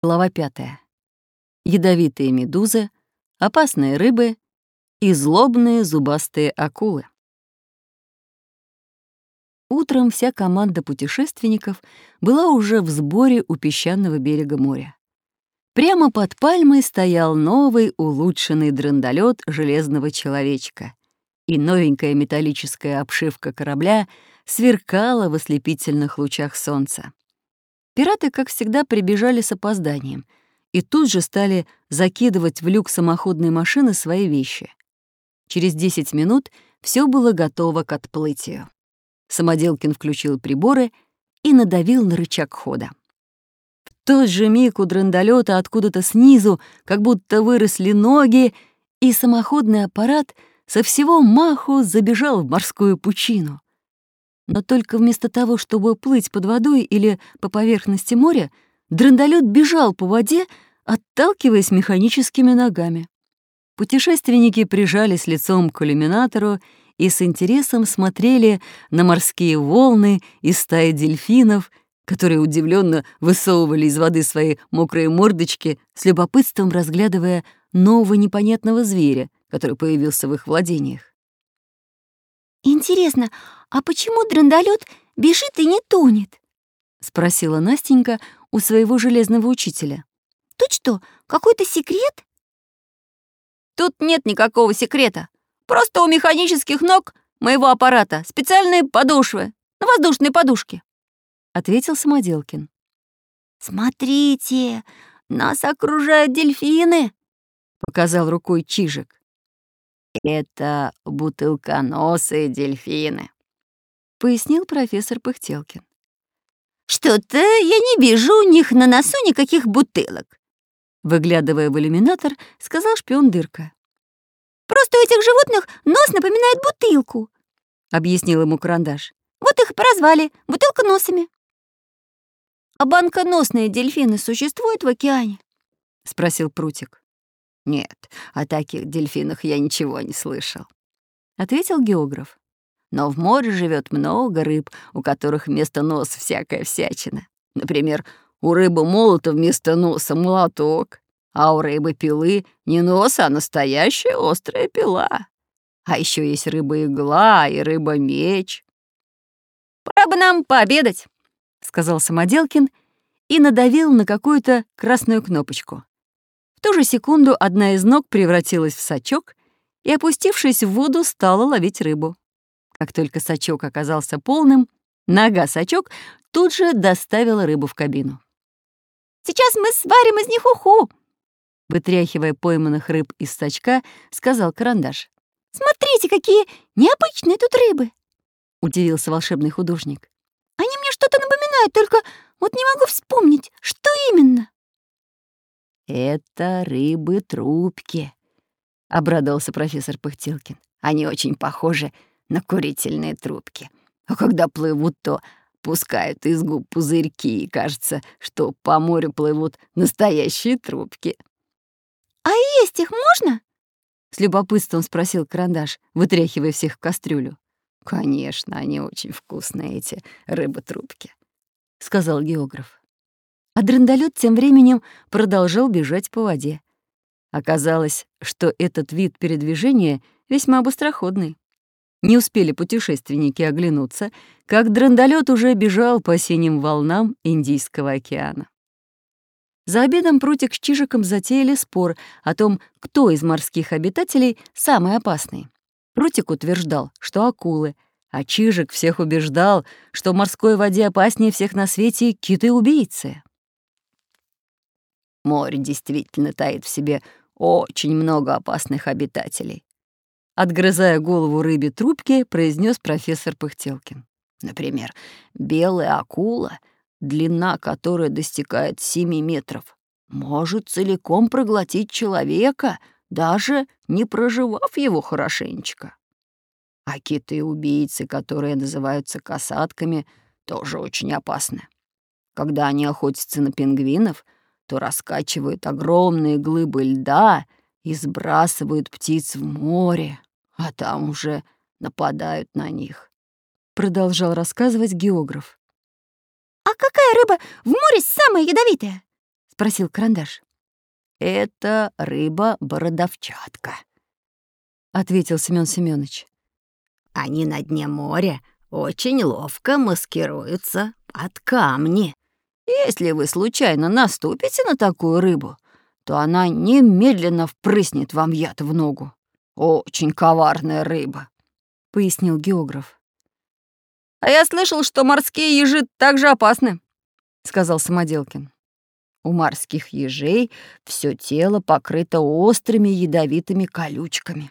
Глава пятая. Ядовитые медузы, опасные рыбы и злобные зубастые акулы. Утром вся команда путешественников была уже в сборе у песчаного берега моря. Прямо под пальмой стоял новый улучшенный драндолет железного человечка, и новенькая металлическая обшивка корабля сверкала в ослепительных лучах солнца. Пираты, как всегда, прибежали с опозданием и тут же стали закидывать в люк самоходной машины свои вещи. Через 10 минут все было готово к отплытию. Самоделкин включил приборы и надавил на рычаг хода. В тот же миг у драндолета откуда-то снизу как будто выросли ноги, и самоходный аппарат со всего маху забежал в морскую пучину. Но только вместо того, чтобы плыть под водой или по поверхности моря, драндолет бежал по воде, отталкиваясь механическими ногами. Путешественники прижались лицом к иллюминатору и с интересом смотрели на морские волны и стаи дельфинов, которые удивленно высовывали из воды свои мокрые мордочки, с любопытством разглядывая нового непонятного зверя, который появился в их владениях. «Интересно, а почему драндолет бежит и не тонет?» — спросила Настенька у своего железного учителя. «Тут что, какой-то секрет?» «Тут нет никакого секрета. Просто у механических ног моего аппарата специальные подошвы на воздушной подушке», — ответил Самоделкин. «Смотрите, нас окружают дельфины», — показал рукой Чижик. «Это бутылконосые дельфины», — пояснил профессор Пыхтелкин. «Что-то я не вижу у них на носу никаких бутылок», — выглядывая в иллюминатор, сказал шпион Дырка. «Просто у этих животных нос напоминает бутылку», — объяснил ему Карандаш. «Вот их прозвали бутылконосами». «А банконосные дельфины существуют в океане?» — спросил Прутик. «Нет, о таких дельфинах я ничего не слышал», — ответил географ. «Но в море живет много рыб, у которых вместо носа всякая всячина. Например, у рыбы молота вместо носа молоток, а у рыбы пилы не нос, а настоящая острая пила. А еще есть рыба-игла и рыба-меч». «Пора бы нам пообедать», — сказал Самоделкин и надавил на какую-то красную кнопочку ту же секунду одна из ног превратилась в сачок и, опустившись в воду, стала ловить рыбу. Как только сачок оказался полным, нога-сачок тут же доставила рыбу в кабину. «Сейчас мы сварим из них уху!» Вытряхивая пойманных рыб из сачка, сказал Карандаш. «Смотрите, какие необычные тут рыбы!» — удивился волшебный художник. «Они мне что-то напоминают, только вот не могу вспомнить, что именно!» «Это рыбы-трубки», — обрадовался профессор Пыхтелкин. «Они очень похожи на курительные трубки. А когда плывут, то пускают из губ пузырьки, и кажется, что по морю плывут настоящие трубки». «А есть их можно?» — с любопытством спросил Карандаш, вытряхивая всех в кастрюлю. «Конечно, они очень вкусные, эти рыбы-трубки», — сказал географ. А драндолет тем временем продолжал бежать по воде. Оказалось, что этот вид передвижения весьма быстроходный. Не успели путешественники оглянуться, как драндолет уже бежал по синим волнам Индийского океана. За обедом Прутик с Чижиком затеяли спор о том, кто из морских обитателей самый опасный. Прутик утверждал, что акулы, а Чижик всех убеждал, что в морской воде опаснее всех на свете киты-убийцы. Море действительно таит в себе очень много опасных обитателей. Отгрызая голову рыбе трубки, произнес профессор Пыхтелкин. Например, белая акула, длина которой достигает 7 метров, может целиком проглотить человека, даже не проживав его хорошенечко. А киты-убийцы, которые называются касатками, тоже очень опасны. Когда они охотятся на пингвинов — то раскачивают огромные глыбы льда и сбрасывают птиц в море, а там уже нападают на них. Продолжал рассказывать географ. «А какая рыба в море самая ядовитая?» — спросил Карандаш. «Это рыба-бородавчатка», — ответил Семён Семёныч. «Они на дне моря очень ловко маскируются под камни. Если вы случайно наступите на такую рыбу, то она немедленно впрыснет вам яд в ногу. Очень коварная рыба», — пояснил географ. «А я слышал, что морские ежи также опасны», — сказал Самоделкин. У морских ежей все тело покрыто острыми ядовитыми колючками,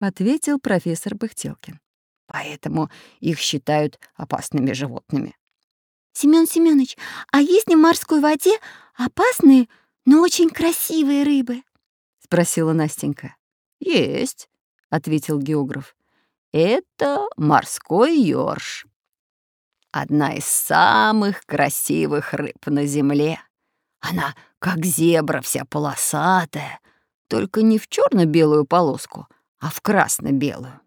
ответил профессор Бахтелкин. Поэтому их считают опасными животными. Семён Семёныч, а есть ли в морской воде опасные, но очень красивые рыбы? спросила Настенька. Есть, ответил географ. Это морской ёрш. Одна из самых красивых рыб на земле. Она как зебра вся полосатая, только не в черно белую полоску, а в красно-белую.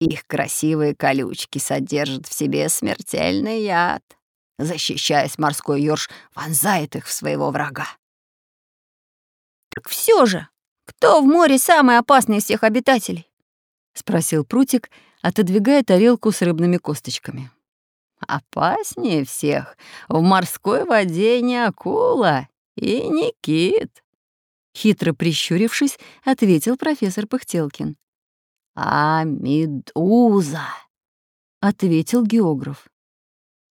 Их красивые колючки содержат в себе смертельный яд. Защищаясь, морской ёрш вонзает их в своего врага. «Так все же, кто в море самый опасный из всех обитателей?» — спросил Прутик, отодвигая тарелку с рыбными косточками. Опаснее всех в морской воде не акула и не кит. Хитро прищурившись, ответил профессор Пыхтелкин. «А медуза!» — ответил географ.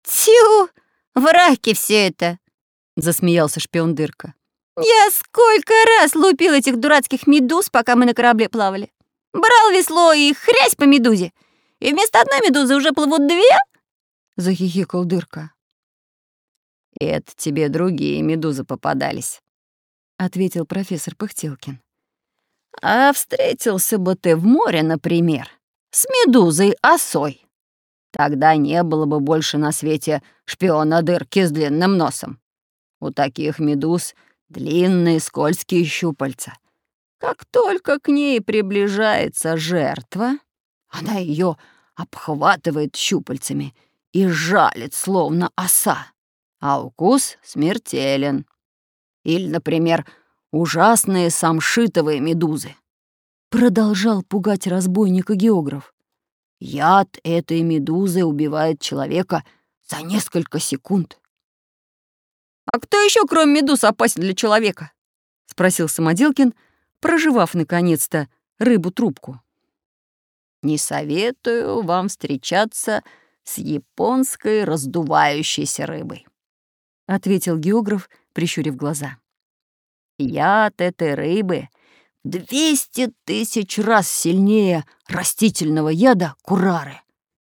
«Тю! В раке все это!» — засмеялся шпион Дырка. «Я сколько раз лупил этих дурацких медуз, пока мы на корабле плавали. Брал весло и хрясь по медузе. И вместо одной медузы уже плывут две, — захихикал Дырка. «Это тебе другие медузы попадались», — ответил профессор Пыхтелкин. «А встретился бы ты в море, например, с медузой-осой. Тогда не было бы больше на свете шпиона дырки с длинным носом. У таких медуз длинные скользкие щупальца. Как только к ней приближается жертва, она ее обхватывает щупальцами и жалит, словно оса, а укус смертелен. Или, например, ужасные самшитовые медузы. Продолжал пугать разбойника географ. Яд этой медузы убивает человека за несколько секунд. «А кто еще, кроме медуз, опасен для человека?» — спросил Самоделкин, проживав, наконец-то, рыбу-трубку. «Не советую вам встречаться с японской раздувающейся рыбой», — ответил географ, прищурив глаза. «Яд этой рыбы в двести тысяч раз сильнее растительного яда курары,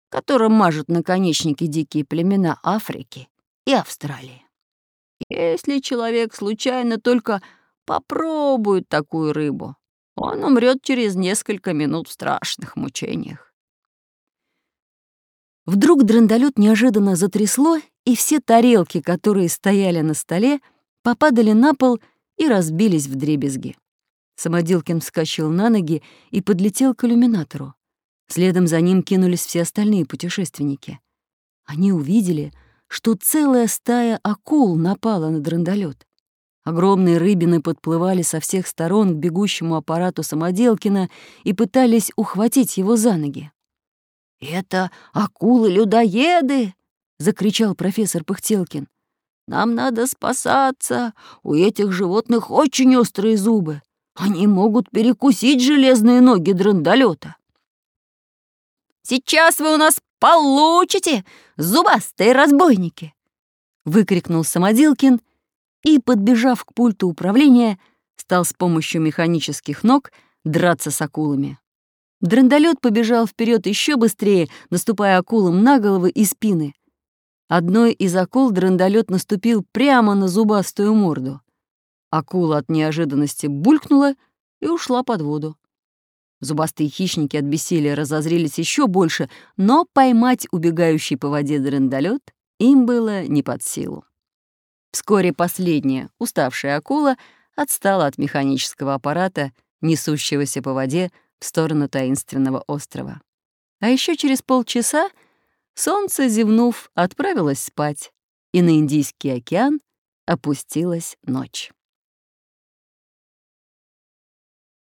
которым мажут наконечники дикие племена Африки и Австралии. Если человек случайно только попробует такую рыбу, он умрет через несколько минут в страшных мучениях. Вдруг драндолет неожиданно затрясло, и все тарелки, которые стояли на столе, попадали на пол и разбились в дребезги. Самоделкин вскочил на ноги и подлетел к иллюминатору. Следом за ним кинулись все остальные путешественники. Они увидели, что целая стая акул напала на драндолет. Огромные рыбины подплывали со всех сторон к бегущему аппарату Самоделкина и пытались ухватить его за ноги. «Это акулы-людоеды!» — закричал профессор Пыхтелкин. «Нам надо спасаться! У этих животных очень острые зубы. Они могут перекусить железные ноги драндолета. «Сейчас вы у нас получите, зубастые разбойники!» — выкрикнул Самоделкин и, подбежав к пульту управления, стал с помощью механических ног драться с акулами. Драндолет побежал вперед еще быстрее, наступая акулам на головы и спины. Одной из акул драндолет наступил прямо на зубастую морду. Акула от неожиданности булькнула и ушла под воду. Зубастые хищники от бессилия разозрелись еще больше, но поймать убегающий по воде драндолет им было не под силу. Вскоре последняя, уставшая акула, отстала от механического аппарата, несущегося по воде в сторону таинственного острова. А еще через полчаса солнце, зевнув, отправилось спать, и на Индийский океан опустилась ночь.